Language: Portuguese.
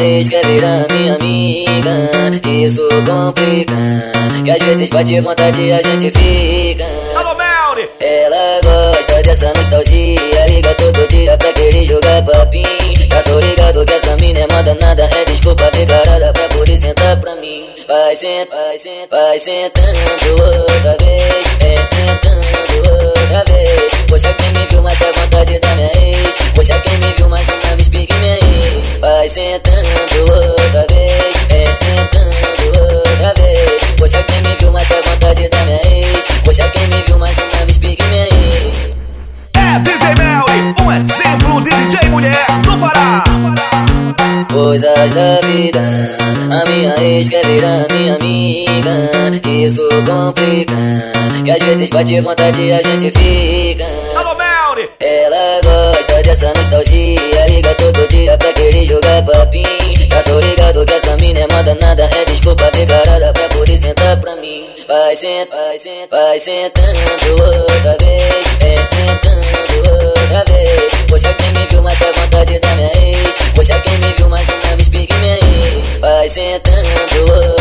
ex quer virar minha amiga. Isso complica. Que às vezes bate vontade e a gente fica. Ela gosta dessa nostalgia. Liga todo dia pra querer jogar papinho. Já tô ligado que essa mina é manda nada. É desculpa declarada pra poder sentar pra mim. Vai sentando, vai sentando, vai sentando outra vez. Vem sentando sentando outra vez. Vem sentando outra vez. Poxa, quem me viu mata a vontade da minha ex. Poxa, quem me viu mais uma vez pique minha ex. É DJ Melri, um exemplo de DJ mulher do Pará. Coisas da vida, a minha ex quer virar minha amiga. Isso complica, que às vezes bate vontade e a gente fica. vai sentando, vai sentando outra vez, vem sentando outra vez. Você é quem me viu mais com vontade da minha ex, você é quem me viu mais uma vez, pegue minha ex. Vai sentando outra